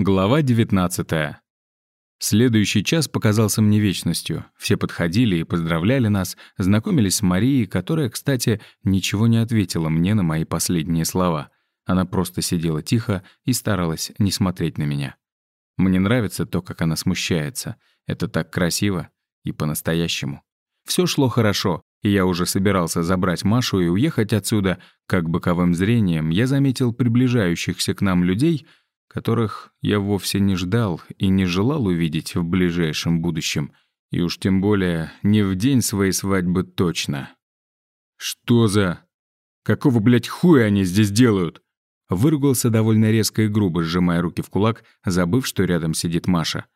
Глава 19. Следующий час показался мне вечностью. Все подходили и поздравляли нас, знакомились с Марией, которая, кстати, ничего не ответила мне на мои последние слова. Она просто сидела тихо и старалась не смотреть на меня. Мне нравится то, как она смущается. Это так красиво и по-настоящему. Все шло хорошо, и я уже собирался забрать Машу и уехать отсюда, как боковым зрением я заметил приближающихся к нам людей — которых я вовсе не ждал и не желал увидеть в ближайшем будущем, и уж тем более не в день своей свадьбы точно. «Что за... Какого, блядь, хуя они здесь делают?» Выругался довольно резко и грубо, сжимая руки в кулак, забыв, что рядом сидит Маша.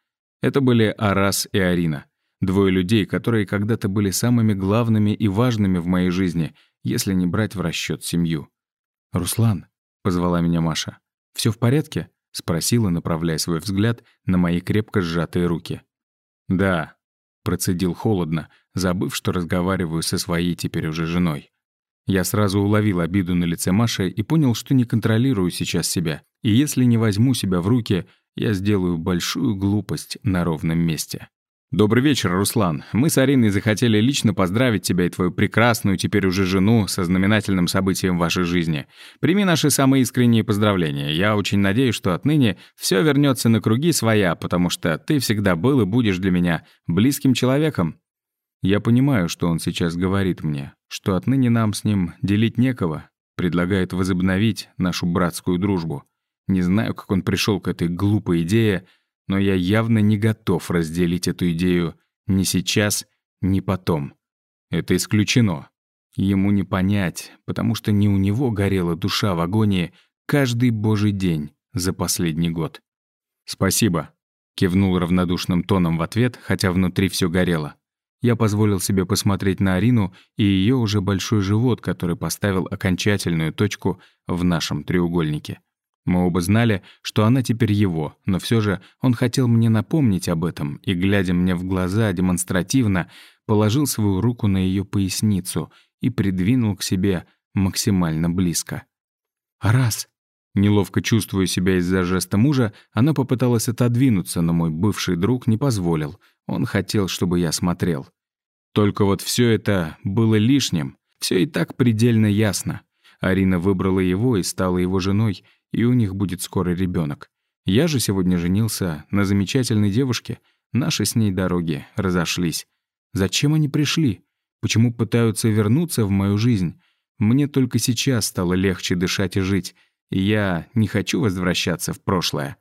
Это были Арас и Арина. Двое людей, которые когда-то были самыми главными и важными в моей жизни, если не брать в расчет семью. «Руслан», — позвала меня Маша, — «всё в порядке?» — спросила, направляя свой взгляд на мои крепко сжатые руки. «Да», — процедил холодно, забыв, что разговариваю со своей теперь уже женой. Я сразу уловил обиду на лице Маши и понял, что не контролирую сейчас себя. И если не возьму себя в руки, я сделаю большую глупость на ровном месте. «Добрый вечер, Руслан. Мы с Ариной захотели лично поздравить тебя и твою прекрасную, теперь уже жену, со знаменательным событием в вашей жизни. Прими наши самые искренние поздравления. Я очень надеюсь, что отныне все вернется на круги своя, потому что ты всегда был и будешь для меня близким человеком». Я понимаю, что он сейчас говорит мне, что отныне нам с ним делить некого, предлагает возобновить нашу братскую дружбу. Не знаю, как он пришел к этой глупой идее, но я явно не готов разделить эту идею ни сейчас, ни потом. Это исключено. Ему не понять, потому что не у него горела душа в агонии каждый божий день за последний год. «Спасибо», — кивнул равнодушным тоном в ответ, хотя внутри все горело. Я позволил себе посмотреть на Арину и ее уже большой живот, который поставил окончательную точку в нашем треугольнике. Мы оба знали, что она теперь его, но все же он хотел мне напомнить об этом и, глядя мне в глаза демонстративно, положил свою руку на ее поясницу и придвинул к себе максимально близко. «Раз!» Неловко чувствуя себя из-за жеста мужа, она попыталась отодвинуться, но мой бывший друг не позволил. Он хотел, чтобы я смотрел. Только вот все это было лишним. Все и так предельно ясно. Арина выбрала его и стала его женой, и у них будет скоро ребенок. Я же сегодня женился на замечательной девушке. Наши с ней дороги разошлись. Зачем они пришли? Почему пытаются вернуться в мою жизнь? Мне только сейчас стало легче дышать и жить, и я не хочу возвращаться в прошлое.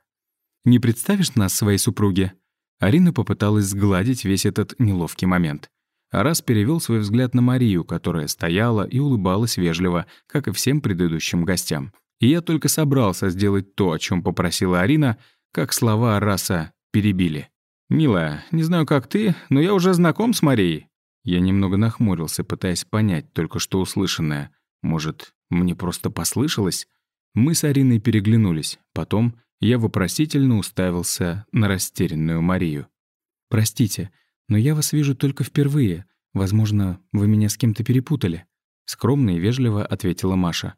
«Не представишь нас своей супруге?» Арина попыталась сгладить весь этот неловкий момент. Арас перевел свой взгляд на Марию, которая стояла и улыбалась вежливо, как и всем предыдущим гостям. И я только собрался сделать то, о чем попросила Арина, как слова Араса перебили. «Милая, не знаю, как ты, но я уже знаком с Марией». Я немного нахмурился, пытаясь понять только что услышанное. Может, мне просто послышалось? Мы с Ариной переглянулись. Потом я вопросительно уставился на растерянную Марию. «Простите, но я вас вижу только впервые. Возможно, вы меня с кем-то перепутали». Скромно и вежливо ответила Маша.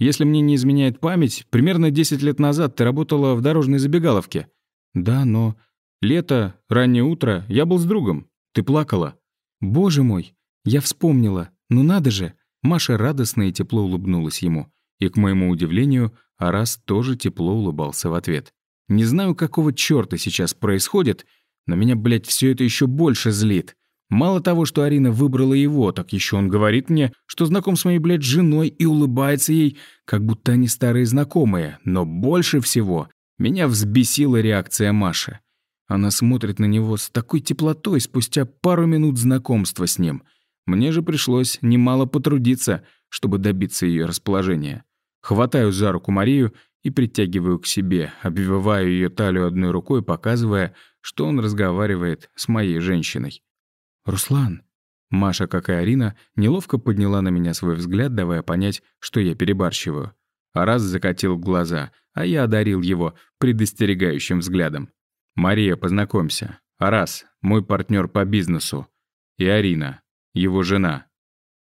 Если мне не изменяет память, примерно 10 лет назад ты работала в дорожной забегаловке. Да, но... Лето, раннее утро, я был с другом. Ты плакала. Боже мой, я вспомнила. Ну надо же. Маша радостно и тепло улыбнулась ему. И, к моему удивлению, Арас тоже тепло улыбался в ответ. Не знаю, какого чёрта сейчас происходит, но меня, блядь, все это еще больше злит. Мало того, что Арина выбрала его, так еще он говорит мне, что знаком с моей, блядь, женой и улыбается ей, как будто они старые знакомые. Но больше всего меня взбесила реакция Маши. Она смотрит на него с такой теплотой спустя пару минут знакомства с ним. Мне же пришлось немало потрудиться, чтобы добиться ее расположения. Хватаю за руку Марию и притягиваю к себе, обвиваю ее талию одной рукой, показывая, что он разговаривает с моей женщиной. «Руслан!» Маша, как и Арина, неловко подняла на меня свой взгляд, давая понять, что я перебарщиваю. Арас закатил глаза, а я одарил его предостерегающим взглядом. «Мария, познакомься. Арас, мой партнер по бизнесу. И Арина, его жена.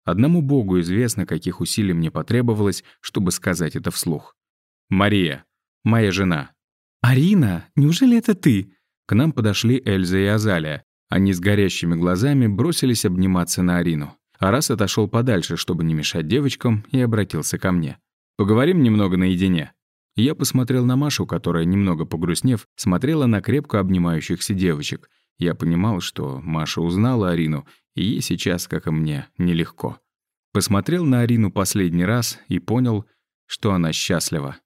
Одному богу известно, каких усилий мне потребовалось, чтобы сказать это вслух. Мария, моя жена. «Арина, неужели это ты?» К нам подошли Эльза и Азалия. Они с горящими глазами бросились обниматься на Арину. Арас отошел подальше, чтобы не мешать девочкам, и обратился ко мне. «Поговорим немного наедине». Я посмотрел на Машу, которая, немного погрустнев, смотрела на крепко обнимающихся девочек. Я понимал, что Маша узнала Арину, и ей сейчас, как и мне, нелегко. Посмотрел на Арину последний раз и понял, что она счастлива.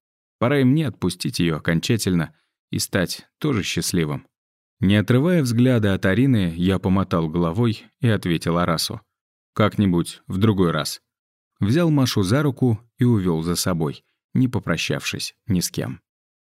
Пора и мне отпустить ее окончательно и стать тоже счастливым. Не отрывая взгляда от Арины, я помотал головой и ответил Арасу. «Как-нибудь в другой раз». Взял Машу за руку и увел за собой, не попрощавшись ни с кем.